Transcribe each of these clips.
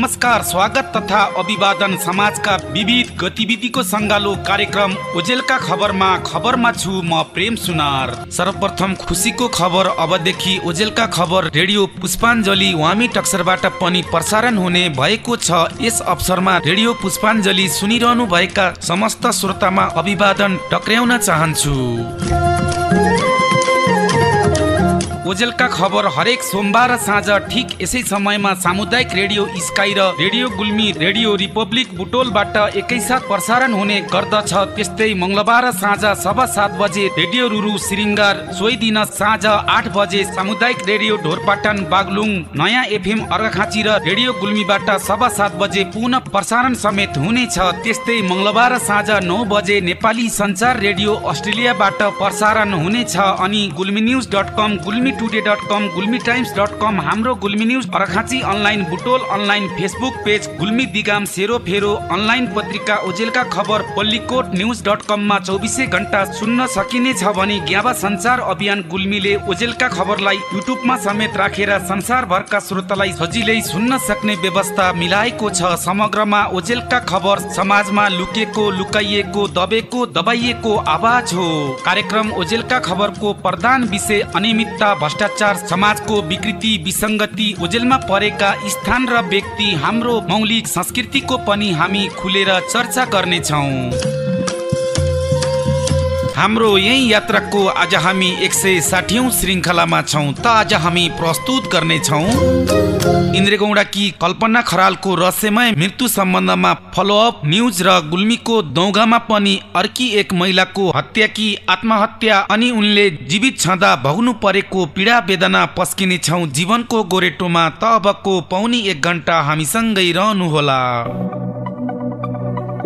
नमस्कार स्वागत तथा अभिवादन समाजका विविध गतिविधिको सङ्गालो कार्यक्रम ओजेलका खबरमा खबरमा छु म प्रेम सुनार। सर्वप्रथम खुसीको खबर अबदेखि ओजेलका खबर रेडियो पुष्पाञ्जली वामी टक्सरबाट पनि प्रसारण हुने भएको छ। यस अवसरमा रेडियो पुष्पाञ्जली सुनिरहनु भएका समस्त श्रोतामा अभिवादन टक्र्याउन चाहन्छु। ओजेलका खबर हरेक सोमबार साँझ ठिक यसै समयमा सामुदायिक रेडियो स्काई र रेडियो गुल्मी रेडियो रिपब्लिक बुटोलबाट एकैसाथ प्रसारण हुने गर्दछ। त्यस्तै मङ्गलबार साँझ सभा सात बजे रेडियो रुरु सिरिङ्गार सोही दिन साँझ आठ बजे सामुदायिक रेडियो ढोरपाटन बागलुङ नयाँ एफएम अर्घाखाँची र रेडियो गुल्मीबाट सभा सात बजे पुनः प्रसारण समेत हुनेछ। त्यस्तै मङ्गलबार साँझ नौ बजे नेपाली सञ्चार रेडियो अस्ट्रेलियाबाट प्रसारण हुनेछ अनि Gulmi news dot com Gulmi today dot com Gulmi times dot com हाम्रो Gulmi news Arghakhanchi online Butwal online Facebook page Gulmi Digam सेरो फेरो अनलाइन पत्रिका ओजेलका खबर पल्लीकोट न्युज डट कममा चौबिसै घन्टा सुन्न सकिनेछ भने ग्याबा सञ्चार अभियान गुल्मीले ओजेलका खबरलाई युट्युबमा समेत राखेर संसारभरका श्रोतालाई सजिलै सुन्न सक्ने व्यवस्था मिलाएको छ। समग्रमा ओजेलका खबर समाजमा लुकेको लुकाइएको दबेको दबाइएको आवाज हो। कार्यक्रम ओजेलका खबरको प्रधान विषय अनियमितता भ्रष्टाचार समाजको विकृति विसङ्गति ओजेलमा परेका स्थान र व्यक्ति हाम्रो मौलिक संस्कृतिको पनि हामी खुलेर चर्चा गर्नेछौँ। हाम्रो यही यात्राको आज हामी एक सय साठीौँ श्रृङ्खलामा छौँ। त आज हामी प्रस्तुत गर्नेछौँ इन्द्रगौडाकी कल्पना खरालको रहस्यमय मृत्यु सम्बन्धमा फलोअप न्युज र गुल्मीको दौगामा पनि अर्की एक महिलाको हत्याकी आत्महत्या अनि उनले जीवित छँदा भोग्नु परेको पीडा वेदना पस्किने छौँ जीवनको गोरेटोमा त अबको पौनी एक घन्टा हामीसँगै रहनुहोला।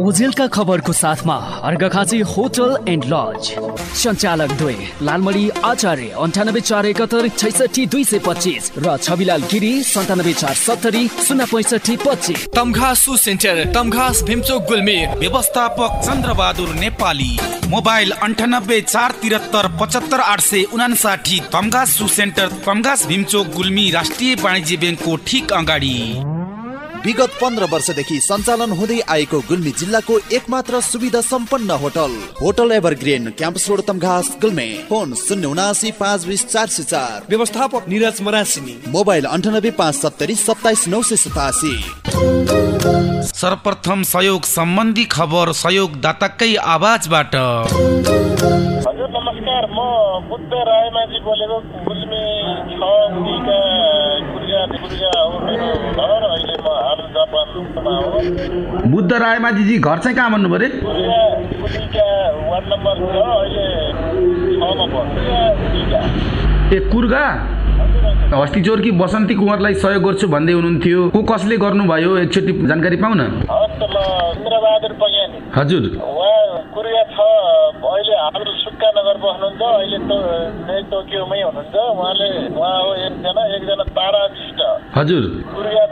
ओजेलका खबरको साथमा अर्घखाँची होटल एन्ड लज। सञ्चालक दुई लालमणि आचार्य अन्ठानब्बे चार एकहत्तर छैसठी दुई सय पच्चिस र छविलाल गिरी सन्तानब्बे चार सत्तरी शून्य पैँसठी पच्चिस। तमघास सु सेन्टर तमघास भीमचोक गुल्मी व्यवस्थापक चन्द्रबहादुर नेपाली। मोबाइल अन्ठानब्बे चार तिहत्तर पचहत्तर आठ सय उनासाठी तमघास सु सेन्टर तमघास भीमचोक गुल्मी राष्ट्रिय वाणिज्य ब्याङ्कको ठिक अगाडि। विगत पन्ध्र वर्षदेखि सञ्चालन हुँदै आएको गुल्मी जिल्लाको एकमात्र सुविधा सम्पन्न hotel. Hotel evergreen campus road Tamghas Gulmi. Phone शून्य उनासी पाँच बिस चार सय चार। व्यवस्थापक निरज मरासिनी। मोबाइल अन्ठानब्बे पाँच सत्तरी सत्ताइस नौ सय सतासी। सर्वप्रथम सहयोग सम्बन्धी खबर सहयोग दाताकै आवाजबाट। हजुर नमस्कार। म बुद्ध रायमाझी बोलेको गुल्मी छ हो मेरो घर। अहिले म बुद्ध रायमाझीजी घर चाहिँ कहाँ भन्नु पऱ्यो? कुर्जा उनीका वार्ड नम्बर छ अहिले छमा पर्छ उनीका ए कुर्गा? अस्ति जोर्की बसन्ती कुँवरलाई सहयोग गर्छु भन्दै हुनुहुन्थ्यो। को कसले गर्नुभयो? एकचोटि जानकारी पाउन। हजुर। कुर्या छ अहिले हाल सुक्का नगर बस्नुहुन्छ अहिले टोकियोमै हुनुहुन्छ उहाँले उहाँ हो एकजना एकजना तारा हजुर। कुर्या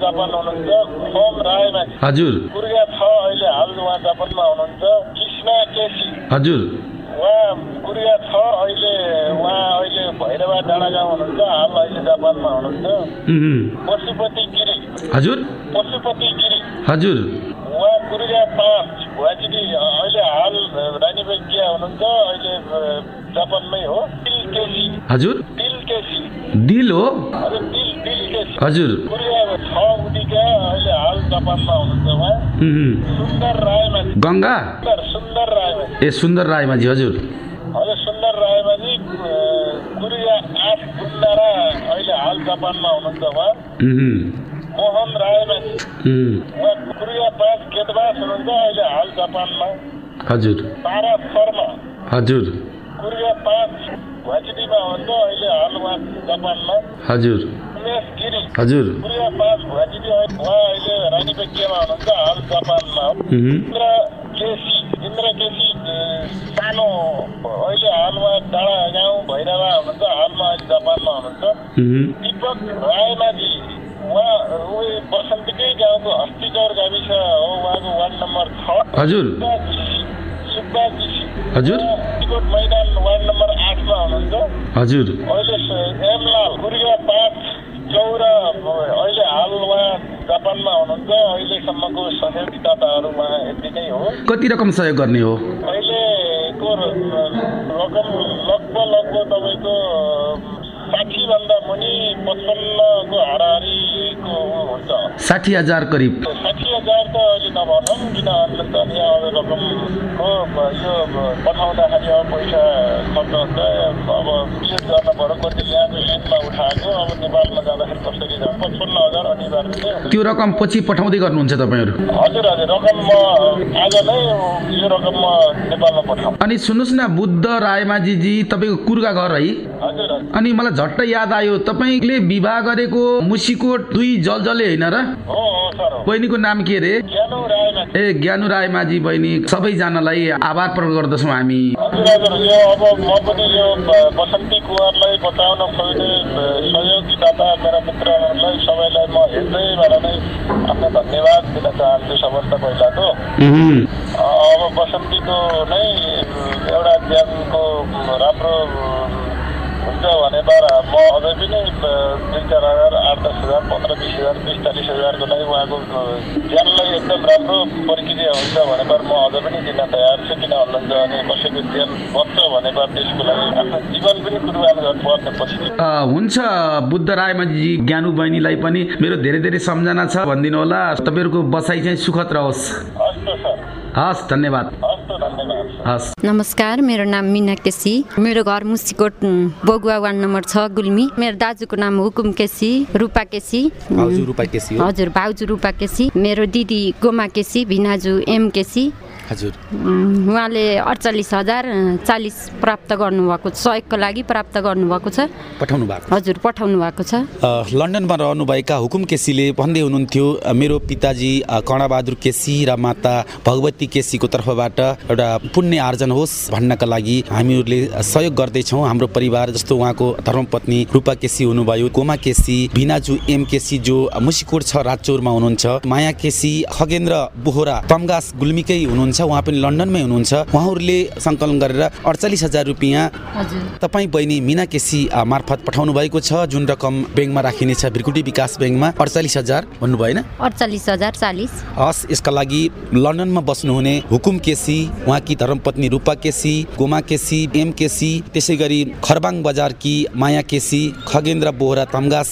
जापान हुनुहुन्छ। खोम रायमाझी हजुर। कुर्या छ अहिले हाल उहाँ जापानमा हुनुहुन्छ। कृष्ण केसी। हजुर। उहाँ कुर्या छ अहिले उहाँ अहिले भैरवा डाँडा गाउँ हुनुहुन्छ। हाल अहिले जापानमा हुनुहुन्छ। पशुपति गिरी। हजुर। पशुपति गिरी। हजुर। उहाँ कुर्या पाँच। भुवाजिरी अहिले हाल रानीबेगिया हुनुहुन्छ। अहिले जापानमै हो। तिल केसी। हजुर। तिल केसी। दिल हो। हजुर तिल तिल केसी। हजुर। कुर्या छ उनीका अहिले हाल जापानमा हुनुहुन्छ उहाँ उहुँ। सुन्दर रायमाझी गङ्गा? ए सुन्दर रायमाझी हजुर। हजुर सुन्दर रायमाझी आठ गुन्डारा अहिले हाल जापानमा हुनुहुन्छ उहाँ। उहुँ। मोहन रायमाझी। उहुँ। उहाँ कुरिया पाँच गेटबास हुनुहुन्छ अहिले हाल जापानमा। हजुर। तारा शर्मा। हजुर। पाँच हुनुहुन्छ अहिले हाल उहाँ जापानमा। हजुर। हजुर कुरिया पाँच भुवाचिटी उहाँ अहिले रानीबेगियामा हुनुहुन्छ हाल जापानमा उहुँ। इन्द्र केसी इन्द्र केसी अ, सानो अहिले हाल उहाँ डाँडा गाउँ भैरवा हुनुहुन्छ हालमा अहिले जापानमा हुनुहुन्छ उहुँ। दिपक रायमाझी उहाँ उही बसन्तीकै गाउँको हस्तिचौर गाविस हो उहाँको वार्ड नम्बर छ हजुर हजुर मैदान वार्ड नम्बर आठमा हुनुहुन्छ हजुर अहिले एमलाल पाँच चौरा अहिले हाल उहाँ जापानमा हुनुहुन्छ अहिलेसम्मको सहयोगदाताहरू उहाँ यति नै हो। कति रकम सहयोग गर्ने हो? अहिलेको रकम लगभग लगभग तपाईँको साठीभन्दा मुनि पचपन्नको हाराहारीको हुन्छ। साठी हजार करिब। साठी हजार त अहिले नभनौँ किनभने त यहाँ रकमको यो पठाउँदाखेरि अब पैसा खर्च हुन्छ अब चेक गर्न पऱ्यो कति यहाँको एन्डमा उठाएको अब नेपालमा जाँदाखेरि कसरी जान्छ पचपन्न हजार अनिवार्य त्यो रकम पछि पठाउँदै गर्नुहुन्छ तपाईँहरू? हजुर हजुर रकम म आज नै यो रकम म नेपालमा पठाउँ। अनि सुन्नुहोस् न बुद्ध रायमाझीजी तपाईँको कुर्गा घर है? अनि मलाई झट्ट याद आयो तपाईँले विवाह गरेको मुसीकोट दुई जलजले होइन र? बहिनीको नाम के अरे? ए ज्ञानु रायमाझी बहिनी सबैजनालाई आभार प्रकट गर्दछौँ हामी। अब म पनि यो ब- बसन्ती कुमारलाई बचाउन खोज्ने ब- सहयोगीदाता मेरा मित्रहरूलाई सबैलाई म हृदयबाट नै आफ्नो धन्यवाद दिन चाहन्छु सबभन्दा पहिला त उहुँ। अब बसन्तीको नै एउटा ज्ञानको राम्रो हुन्छ भने तर म अझै पनि दुई चार हजार आठ दस हजार पन्ध्र बिस हजार बिस चालिस हजारको लागि उहाँको ज्यानलाई एकदम राम्रो प्रक्रिया हुन्छ भने पर म अझ पनि दिन तयार छु किन भन्नुहुन्छ भने कसैको ज्यान बच्छ भने पर त्यसको लागि आफ्नो जीवन पनि कुर्बान गर्नुपर्ने पछि हुन्छ बुद्ध रायमाझी ज्ञानु बहिनीलाई पनि मेरो धेरै धेरै सम्झना छ। भनिदिनु होला तपाईँहरूको बसाइ चाहिँ सुखद रहोस्। हस् त सर। हस् धन्यवाद। हस्। नमस्कार मेरो नाम मिना केसी मेरो घर मुसिकोट बगुवा वार्ड नम्बर छ गुल्मी। मेरो दाजुको नाम हुकुम केसी रूपा केसी। भाउजू रूपा केसी हो। हजुर भाउजू रूपा केसी। मेरो दिदी गोमा केसी भिनाजु एम केसी। हजुर। उहाँले अडचालिस हजार चालिस प्राप्त गर्नुभएको सहयोगको लागि प्राप्त गर्नुभएको छ। पठाउनु भएको। हजुर पठाउनु भएको छ। लन्डनमा रहनुभएका हुकुम केसीले भन्दै हुनुहुन्थ्यो मेरो पिताजी कर्णबहादुर केसी र माता भगवती केसीको तर्फबाट एउटा पुण्य आर्जन होस् भन्नका लागि हामीहरूले सहयोग गर्दैछौँ। हाम्रो परिवार जस्तो उहाँको धर्मपत्नी रूपा केसी हुनुभयो गोमा केसी भिनाजु एम केसी जो मुसिकोट छ राजचौरमा हुनुहुन्छ। माया केसी खगेन्द्र बोहरा तमगास गुल्मीकै हुनुहुन्छ। उहाँ पनि लन्डनमै हुनुहुन्छ। उहाँहरूले सङ्कलन गरेर अडचालिस हजार रुपियाँ तपाईँ बहिनी मिना केसी मार्फत पठाउनु भएको छ जुन रकम ब्याङ्कमा राखिनेछ भ्रिकुटी विकास ब्याङ्कमा अडचालिस हजार भन्नु भएन अडचालिस हजार चालिस। हस् यसका लागि लन्डनमा बस्नुहुने हुकुम केसी उहाँकी धर्मपत्नी रूपा केसी गोमा केसी एम केसी त्यसै गरी खरबाङ बजारकी माया केसी खगेन्द्र बोहरा तमगास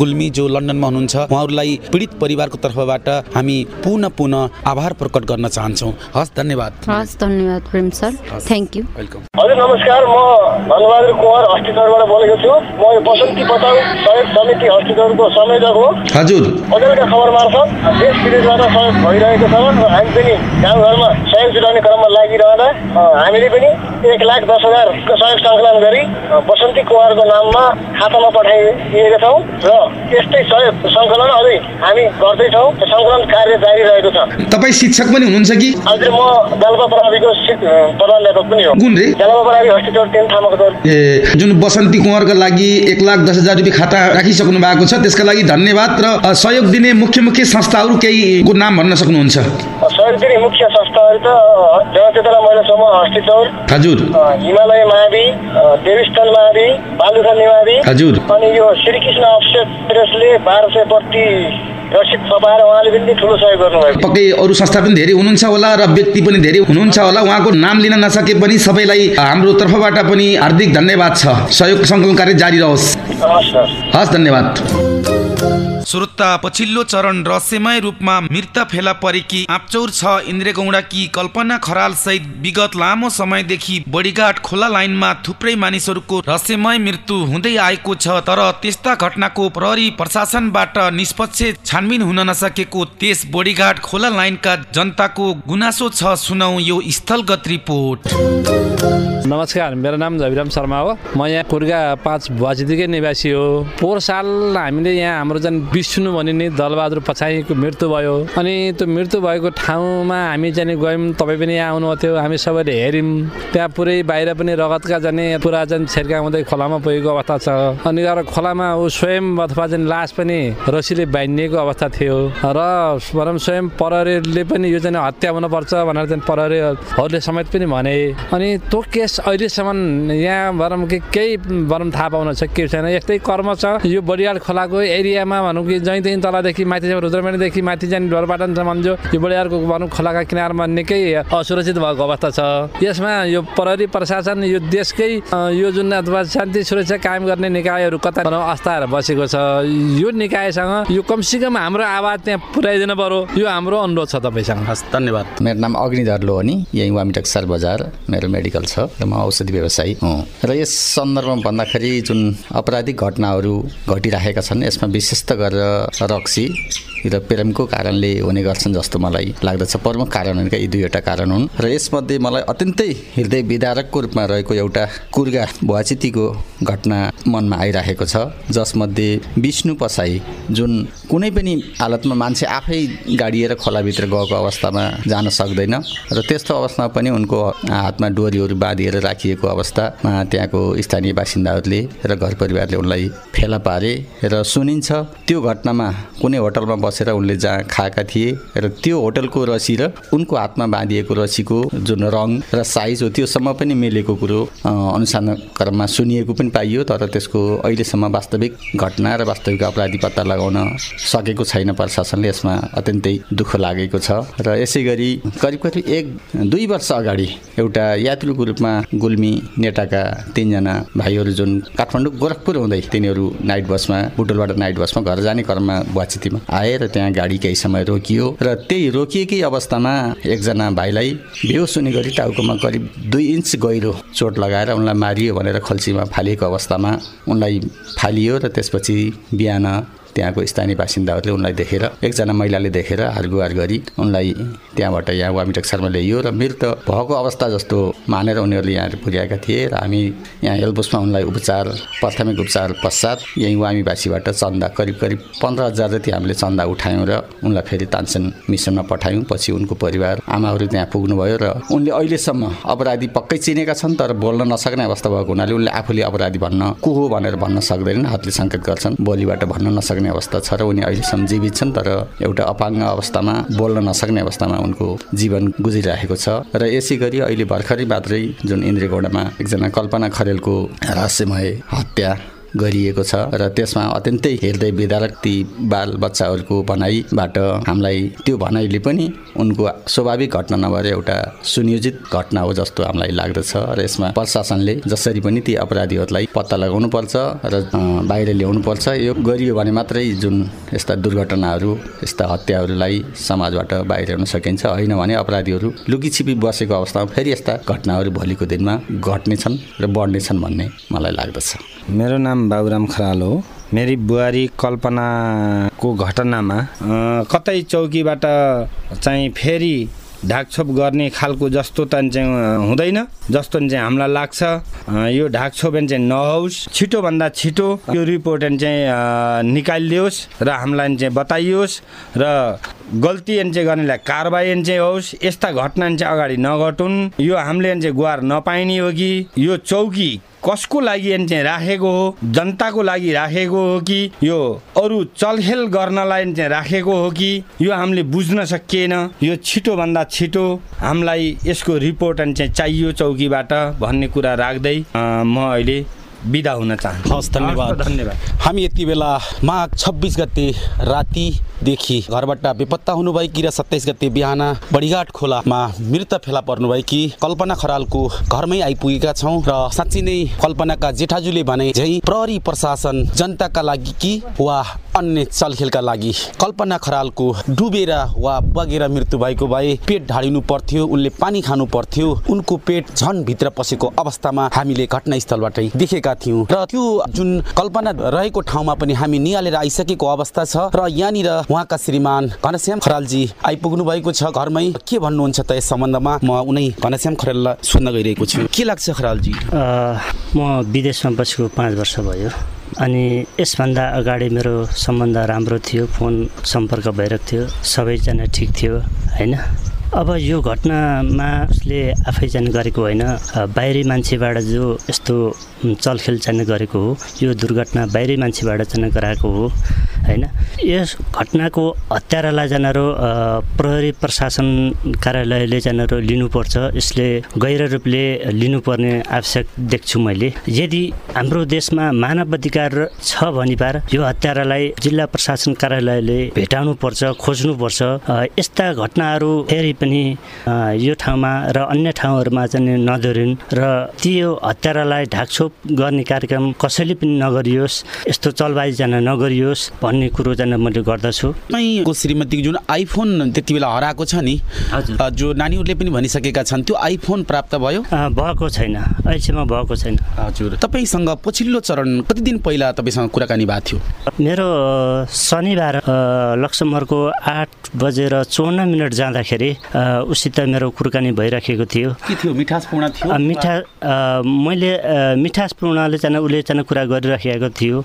गुल्मी जो लन्डनमा हुनुहुन्छ उहाँहरूलाई पीडित परिवारको तर्फबाट हामी पुनः पुनः आभार प्रकट गर्न चाहन्छौँ। हस् धन्यवाद। हस् धन्यवाद प्रेम सर। थ्याङ्क यू वेलकम हजुर नमस्कार। म धनबहादुर कुमार हस्पिटलबाट बोलेको छु। म यो बसन्ती बचाउ सहयोग समिति हस्पिटलको संयोजक हो। हजुर। अजलका खबर मार्फत देश विदेशबाट सहयोग भइरहेको छ र हामी पनि गाउँघरमा सहयोग जुटाउने क्रममा लागिरहँदा हामीले पनि एक लाख दस हजारको सहयोग सङ्कलन गरी बसन्ती कुमारको नाममा खातामा पठाइदिएका छौँ र यस्तै सहयोग सङ्कलन अझै हामी गर्दैछौँ। सङ्कलन कार्य जारी रहेको छ। तपाईँ शिक्षक पनि हुनुहुन्छ कि? हजुर म जालपा अ, प्रधान पनि हो। कुन रे? जालपा प्रणाली हस्पिटल तिन थामाको दर ए जुन बसन्ती कुँवरका लागि एक लाख दस हजार रुपियाँ खाता राखिसक्नु भएको छ त्यसका लागि धन्यवाद र सहयोग दिने मुख्य मुख्य संस्थाहरू केहीको नाम भन्न सक्नुहुन्छ? सहयोग दिने मुख्य संस्थाहरू त जनचेतना महिला समूह हस्पिटल हजुर। हिमालय महावी अ, देवीस्थल महावी बालुखा निमावी हजुर। अनि यो श्रीकृष्ण अफसेट प्रेसले बाह्र सय बत्ती रसिद छपाएर उहाँले पनि ठुलो सहयोग गर्नुभएको पक्कै अरू संस्था पनि धेरै हुनुहुन्छ होला र व्यक्ति पनि धेरै हुनुहुन्छ होला। उहाँको नाम लिन नसके पनि सबैलाई हाम्रो तर्फबाट पनि हार्दिक धन्यवाद छ। सहयोग सङ्कलन कार्य जारी रहोस्। हस् हस्। हस् धन्यवाद। श्रोता पछिल्लो चरण रहस्यमय रूपमा मृत फेला परेकी आँपचौर छ इन्द्रेगौडाकी कल्पना खराल सहित विगत लामो समयदेखि बडीघाट खोला लाइनमा थुप्रै मानिसहरूको रहस्यमय मृत्यु हुँदै आएको छ तर त्यस्ता घटनाको प्रहरी प्रशासनबाट निष्पक्ष छानबिन हुन नसकेको त्यस बडीघाट खोला लाइनका जनताको गुनासो छ सुनौ यो स्थलगत रिपोर्ट। नमस्कार मेरो नाम झविराम शर्मा हो। म यहाँ कुर्गा पाँच बजीदेखि निवासी हो। पोहोर साल हामीले यहाँ हाम्रो चाहिँ विष्णु भनिने दलबहादुर पछाडिको मृत्यु भयो। अनि त्यो मृत्यु भएको ठाउँमा हामी चाहिँ गयौँ तपाईँ पनि यहाँ आउनुभएको थियो हामी सबैले हेऱ्यौँ। त्यहाँ पुरै बाहिर पनि रगतका जाने पुरा चाहिँ छेर्का हुँदै खोलामा पुगेको अवस्था छ। अनि गएर खोलामा ऊ स्वयं अथवा चाहिँ लास पनि रसीले बाँधिएको अवस्था थियो। र भनौँ स्वयं प्रहरीले पनि यो चाहिँ हत्या हुनुपर्छ भनेर चाहिँ प्रहरीहरूले समेत पनि भने। अनि त्यो केस अहिलेसम्म यहाँ भनौँ कि केही भनौँ थाहा पाउन छ के छैन। यस्तै कर्म छ। यो बडियाड खोलाको एरियामा भनौँ कि जहीँ त्यहीँ तलदेखि माथि रुद्रमणीदेखि माथि जाने ढोरपाटनसम्म जो यो बडियाडको भनौँ खोलाका किनारमा निकै असुरक्षित भएको अवस्था छ। यसमा यो प्रहरी प्रशासन यो देशकै यो जुन अथवा शान्ति सुरक्षा कायम गर्ने निकायहरू कता भनौँ आस्थाहरू बसेको छ। यो निकायसँग यो कमसेकम हाम्रो आवाज त्यहाँ पुर्याइदिनु पर्यो। यो हाम्रो अनुरोध छ तपाईँसँग। हस् धन्यवाद। मेरो नाम अग्निधर लोहनी यहीँ वामिटक्सर बजार मेरो मेडिकल छ र म औषधि व्यवसायी हुँ। र यस सन्दर्भमा भन्दाखेरि जुन आपराधिक घटनाहरू घटिरहेका छन् यसमा विशेष गरेर रक्सी र प्रेमको कारणले हुने गर्छन् जस्तो मलाई लाग्दछ। प्रमुख कारणहरूका यी दुईवटा कारण हुन्। र यसमध्ये मलाई अत्यन्तै हृदय विदारकको रूपमा रहेको एउटा कुर्गा भुवाचितीको घटना मनमा आइरहेको छ जसमध्ये विष्णु पसाई जुन कुनै पनि हालतमा मान्छे आफै गाडिएर खोलाभित्र गएको अवस्थामा जान सक्दैन र त्यस्तो अवस्थामा पनि उनको हातमा डोरीहरू बाँधिएर राखिएको अवस्थामा त्यहाँको स्थानीय बासिन्दाहरूले र घर परिवारले उनलाई फेला पारे र सुनिन्छ। त्यो घटनामा कुनै होटलमा बसेर उनले जहाँ खाएका थिए र त्यो होटलको रसी र उनको हातमा बाँधिएको रसीको जुन रङ र साइज हो त्योसम्म पनि मिलेको कुरो अनुसन्धान क्रममा सुनिएको पनि पाइयो तर त्यसको अहिलेसम्म वास्तविक घटना र वास्तविक अपराधी पत्ता लगाउन सकेको छैन प्रशासनले। यसमा अत्यन्तै दुःख लागेको छ र यसै गरी करिब करिब एक दुई वर्ष अगाडि एउटा यात्रुको रूपमा गुल्मी नेटाका तिनजना भाइहरू जुन काठमाडौँ गोरखपुर हुँदै तिनीहरू नाइट बसमा बुटोलबाट नाइट बसमा घर जाने क्रममा बुवाचितीमा आए र त्यहाँ गाडी केही समय रोकियो र त्यही रोकिएकै अवस्थामा एकजना भाइलाई बेहोस हुने गरी टाउकोमा करिब दुई इन्च गहिरो चोट लगाएर उनलाई मारियो भनेर खल्सीमा फालिएको अवस्थामा उनलाई फालियो र त्यसपछि बिहान त्यहाँको स्थानीय बासिन्दाहरूले उनलाई देखेर एकजना महिलाले देखेर हारगुहार गरी उनलाई त्यहाँबाट यहाँ वामिटक्सरमा ल्याइयो र मृत भएको अवस्था जस्तो मानेर उनीहरूले यहाँ पुर्याएका थिए र हामी यहाँ हेल्पोसमा उनलाई उपचार प्राथमिक उपचार पश्चात यहीँ वामीवासीबाट चन्दा करिब करिब पन्ध्र हजार जति हामीले चन्दा उठायौँ र उनलाई फेरि तानसेन मिसनमा पठायौँ। पछि उनको परिवार आमाहरू त्यहाँ पुग्नुभयो र उनले अहिलेसम्म अपराधी पक्कै चिनेका छन् तर बोल्न नसक्ने अवस्था भएको हुनाले उनले आफूले अपराधी भन्न को हो भनेर भन्न सक्दैनन् हातले सङ्केत गर्छन् बोलीबाट भन्न नसक्ने अवस्था छ र उनी अहिलेसम्म जीवित छन् तर एउटा अपाङ्ग अवस्थामा बोल्न नसक्ने अवस्थामा उनको जीवन गुजिरहेको छ। र यसै गरी अहिले भर्खरै मात्रै जुन इन्द्रेगौडामा एकजना कल्पना खरेलको रहस्यमय हत्या गरिएको छ र त्यसमा अत्यन्तै हृदय विदारक ती बाल बच्चाहरूको भनाइबाट हामीलाई त्यो भनाइले पनि उनको स्वाभाविक घटना नभएर एउटा सुनियोजित घटना हो जस्तो हामीलाई लाग्दछ र यसमा प्रशासनले जसरी पनि ती अपराधीहरूलाई पत्ता लगाउनु पर्छ र बाहिर ल्याउनु पर्छ यो गरियो भने मात्रै जुन यस्ता दुर्घटनाहरू यस्ता हत्याहरूलाई समाजबाट बाहिर ल्याउन सकिन्छ होइन भने अपराधीहरू लुकीछिपी बसेको अवस्थामा फेरि यस्ता घटनाहरू भोलिको दिनमा घट्नेछन् र बढ्नेछन् भन्ने मलाई लाग्दछ। मेरो नाम बाबुराम खराल हो। मेरी बुहारी कल्पनाको घटनामा कतै चौकीबाट चाहिँ फेरि ढाकछोप गर्ने खालको जस्तो त चाहिँ हुँदैन जस्तो चाहिँ हामीलाई लाग्छ। यो ढाकछोप चाहिँ नहोस् छिटोभन्दा छिटो यो रिपोर्ट चाहिँ निकालिदियोस् र हामीलाई चाहिँ बताइयोस् र गल्ती चाहिँ गर्नेलाई कारबाही चाहिँ होस् यस्ता घटना चाहिँ अगाडि नघटुन्। यो हामीले चाहिँ गुहार नपाइने हो कि? यो चौकी कसको लागि चाहिँ राखेको हो? जनताको लागि राखेको हो कि? यो अरू चलखेल गर्नलाई चाहिँ राखेको हो कि? यो हामीले बुझ्न सकिएन। यो छिटोभन्दा छिटो हामीलाई यसको रिपोर्ट चाहिँ चाहियो चौकीबाट भन्ने कुरा राख्दै म अहिले बिदा हुन चाहन्छु। हस् धन्यवाद। धन्यवाद। हामी यति बेला माघ छब्बिस गते रातिदेखि घरबाट बेपत्ता हुनुभएकी र सत्ताइस गते बिहान बडीघाट खोलामा मृत फेला पर्नुभएकी कल्पना खरालको घरमै आइपुगेका छौँ र साँच्ची नै कल्पनाका जेठाजुले भने झै प्रहरी प्रशासन जनताका लागि कि वा अन्य चलखेलका लागि? कल्पना खरालको डुबेर वा बगेर मृत्यु भएको भए पेट ढाडिनु पर्थ्यो उनले पानी खानु पर्थ्यो उनको पेट झन भित्र पसेको अवस्थामा हामीले घटनास्थलबाटै देखेका थियौँ। र त्यो जुन कल्पना रहेको ठाउँमा पनि हामी निहालेर आइसकेको अवस्था छ। र यहाँनिर उहाँका श्रीमान घनश्याम खरालजी आइपुग्नु भएको छ घरमै। के भन्नुहुन्छ त यस सम्बन्धमा? म उनै घनश्याम खराललाई सुन्न गइरहेको छु। के लाग्छ खरालजी? म विदेशमा बसेको पाँच वर्ष भयो। अनि यसभन्दा अगाडि मेरो सम्बन्ध राम्रो थियो फोन सम्पर्क भइरहेको थियो सबैजना ठिक थियो होइन? अब यो घटनामा उसले आफै जाने गरेको होइन। बाहिरी मान्छेबाट जो यस्तो चलखेल चाहिँ गरेको हो यो दुर्घटना बाहिरी मान्छेबाट चाहिँ गराएको हो। होइन? यस घटनाको हत्यारालाई जानेर प्रहरी प्रशासन कार्यालयले जानेर लिनुपर्छ। यसले गैर रूपले लिनुपर्ने आवश्यक देख्छु मैले। यदि हाम्रो देशमा मानव अधिकार छ भनिपार यो हत्यारालाई जिल्ला प्रशासन कार्यालयले भेटाउनुपर्छ खोज्नुपर्छ। यस्ता घटनाहरू फेरि पनि यो ठाउँमा र अन्य ठाउँहरूमा चाहिँ नदोरिन् र त्यो हत्यारालाई ढाकछोप गर्ने कार्यक्रम कसैले पनि नगरियोस् यस्तो चलबाजी जान नगरियोस्। भन्ने कुरो जान मैले गर्दछु। तपाईँको श्रीमती जुन आइफोन त्यति बेला हराएको छ नि जो नानीहरूले पनि भनिसकेका छन् त्यो आइफोन प्राप्त भयो? भएको छैन। अहिलेसम्म भएको छैन। हजुर। तपाईँसँग पछिल्लो चरण कति दिन पहिला तपाईँसँग कुराकानी भएको थियो? मेरो शनिबार लक्ष्मरको आठ बजेर चौन्न मिनट जाँदाखेरि उसित मेरो कुराकानी भइराखेको थियो। के थियो? मिठासपूर्ण थियो? मिठा मैले मिठासपूर्णले चाहिँ उसले चाहिँ कुरा गरिराखेको थियो।